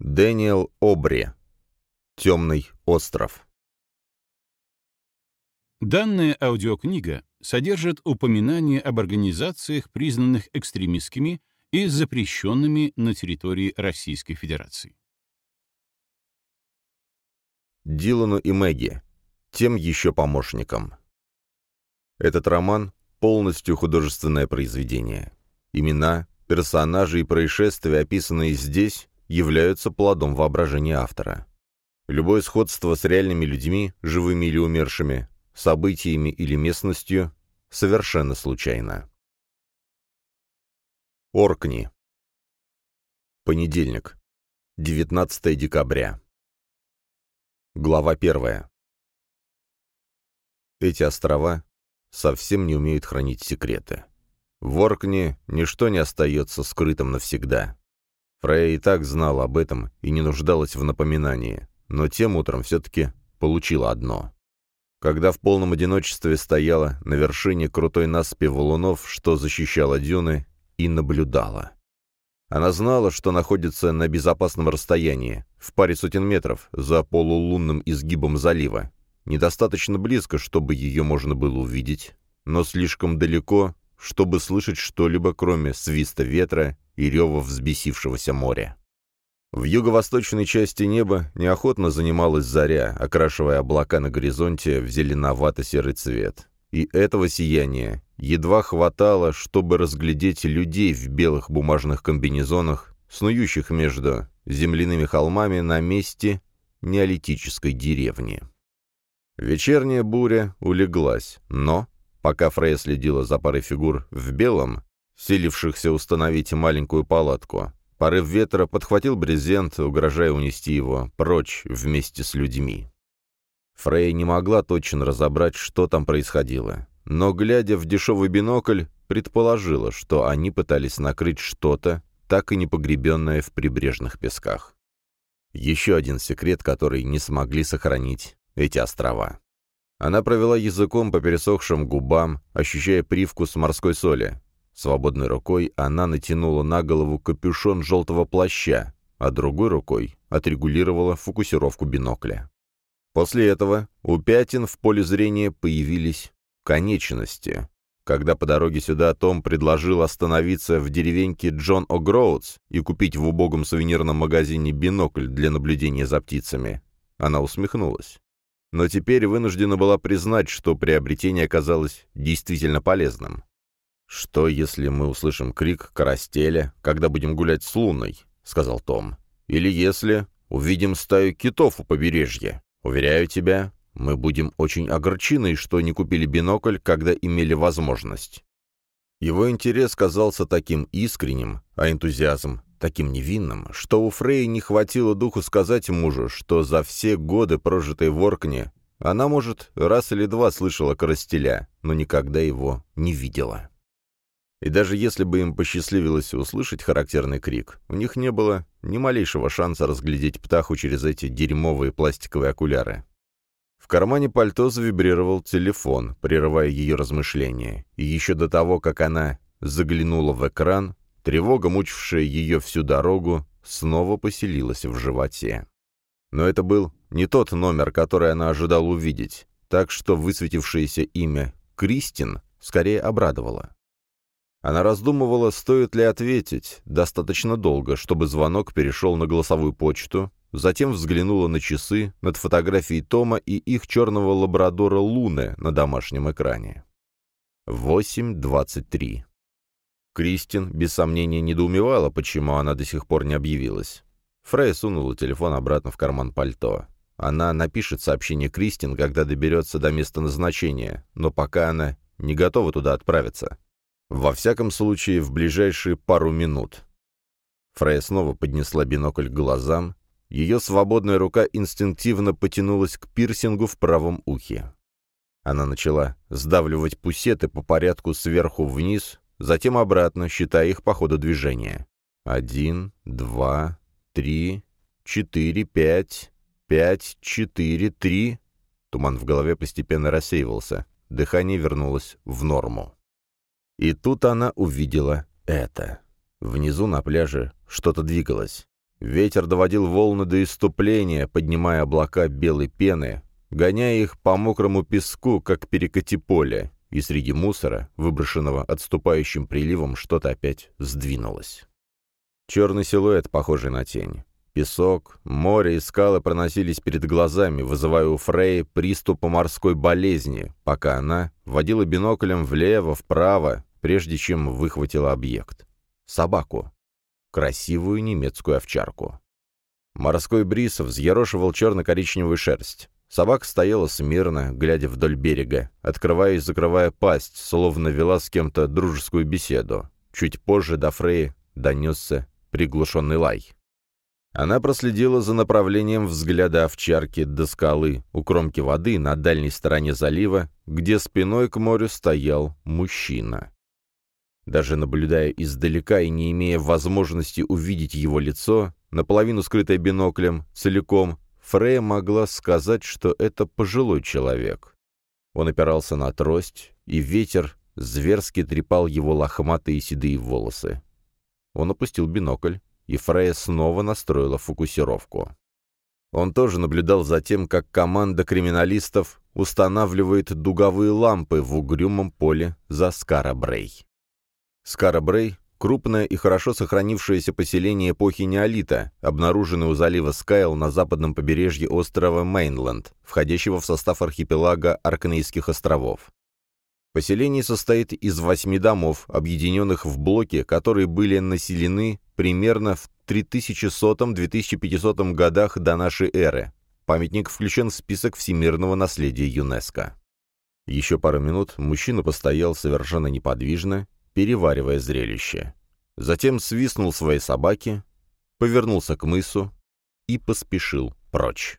Дэниел Обри. «Темный остров». Данная аудиокнига содержит упоминания об организациях, признанных экстремистскими и запрещенными на территории Российской Федерации. Дилану и Мэгги. Тем еще помощникам. Этот роман — полностью художественное произведение. Имена, персонажи и происшествия, описанные здесь, являются плодом воображения автора. Любое сходство с реальными людьми, живыми или умершими, событиями или местностью, совершенно случайно. Оркни. Понедельник. 19 декабря. Глава 1. Эти острова совсем не умеют хранить секреты. В Оркне ничто не остается скрытым навсегда. Фрея и так знала об этом и не нуждалась в напоминании, но тем утром все-таки получила одно. Когда в полном одиночестве стояла на вершине крутой насыпи валунов, что защищала дюны, и наблюдала. Она знала, что находится на безопасном расстоянии, в паре сотен метров, за полулунным изгибом залива. Недостаточно близко, чтобы ее можно было увидеть, но слишком далеко, чтобы слышать что-либо, кроме свиста ветра и рева взбесившегося моря. В юго-восточной части неба неохотно занималась заря, окрашивая облака на горизонте в зеленовато-серый цвет. И этого сияния едва хватало, чтобы разглядеть людей в белых бумажных комбинезонах, снующих между земляными холмами на месте неолитической деревни. Вечерняя буря улеглась, но, пока Фрея следила за парой фигур в белом, силившихся установить маленькую палатку. Порыв ветра подхватил брезент, угрожая унести его прочь вместе с людьми. Фрей не могла точно разобрать, что там происходило, но, глядя в дешевый бинокль, предположила, что они пытались накрыть что-то, так и не погребенное в прибрежных песках. Еще один секрет, который не смогли сохранить эти острова. Она провела языком по пересохшим губам, ощущая привкус морской соли, Свободной рукой она натянула на голову капюшон желтого плаща, а другой рукой отрегулировала фокусировку бинокля. После этого у пятен в поле зрения появились конечности. Когда по дороге сюда Том предложил остановиться в деревеньке Джон О'Гроудс и купить в убогом сувенирном магазине бинокль для наблюдения за птицами, она усмехнулась. Но теперь вынуждена была признать, что приобретение оказалось действительно полезным. «Что, если мы услышим крик карастеля, когда будем гулять с луной?» — сказал Том. «Или если увидим стаю китов у побережья? Уверяю тебя, мы будем очень огорчены, что не купили бинокль, когда имели возможность». Его интерес казался таким искренним, а энтузиазм таким невинным, что у Фрей не хватило духу сказать мужу, что за все годы, прожитые в Оркне, она, может, раз или два слышала карастеля, но никогда его не видела. И даже если бы им посчастливилось услышать характерный крик, у них не было ни малейшего шанса разглядеть птаху через эти дерьмовые пластиковые окуляры. В кармане пальто завибрировал телефон, прерывая ее размышления, и еще до того, как она заглянула в экран, тревога, мучившая ее всю дорогу, снова поселилась в животе. Но это был не тот номер, который она ожидала увидеть, так что высветившееся имя «Кристин» скорее обрадовало. Она раздумывала, стоит ли ответить, достаточно долго, чтобы звонок перешел на голосовую почту, затем взглянула на часы над фотографией Тома и их черного лабрадора Луны на домашнем экране. 8.23. Кристин, без сомнения, недоумевала, почему она до сих пор не объявилась. Фрей сунула телефон обратно в карман пальто. Она напишет сообщение Кристин, когда доберется до места назначения, но пока она не готова туда отправиться. Во всяком случае, в ближайшие пару минут. Фрея снова поднесла бинокль к глазам. Ее свободная рука инстинктивно потянулась к пирсингу в правом ухе. Она начала сдавливать пусеты по порядку сверху вниз, затем обратно, считая их по ходу движения. Один, два, три, четыре, пять, пять, четыре, три. Туман в голове постепенно рассеивался. Дыхание вернулось в норму. И тут она увидела это. Внизу на пляже что-то двигалось. Ветер доводил волны до иступления, поднимая облака белой пены, гоняя их по мокрому песку, как перекати поле, и среди мусора, выброшенного отступающим приливом, что-то опять сдвинулось. Черный силуэт, похожий на тень. Песок, море и скалы проносились перед глазами, вызывая у Фрей приступ морской болезни, пока она водила биноклем влево-вправо, прежде чем выхватила объект. Собаку. Красивую немецкую овчарку. Морской бриз взъерошивал черно-коричневую шерсть. Собака стояла смирно, глядя вдоль берега, открывая и закрывая пасть, словно вела с кем-то дружескую беседу. Чуть позже до Фреи донесся приглушенный лай. Она проследила за направлением взгляда овчарки до скалы у кромки воды на дальней стороне залива, где спиной к морю стоял мужчина. Даже наблюдая издалека и не имея возможности увидеть его лицо, наполовину скрытое биноклем, целиком, Фрея могла сказать, что это пожилой человек. Он опирался на трость, и ветер зверски трепал его лохматые седые волосы. Он опустил бинокль, и Фрея снова настроила фокусировку. Он тоже наблюдал за тем, как команда криминалистов устанавливает дуговые лампы в угрюмом поле за Скара-Брей. Скара-Брей — крупное и хорошо сохранившееся поселение эпохи неолита, обнаруженное у залива Скайл на западном побережье острова Мейнленд, входящего в состав архипелага Аркнейских островов. Поселение состоит из восьми домов, объединенных в блоки, которые были населены примерно в 3100-2500 годах до нашей эры. Памятник включен в список всемирного наследия ЮНЕСКО. Еще пару минут мужчина постоял совершенно неподвижно, переваривая зрелище. Затем свистнул своей собаке, повернулся к мысу и поспешил прочь.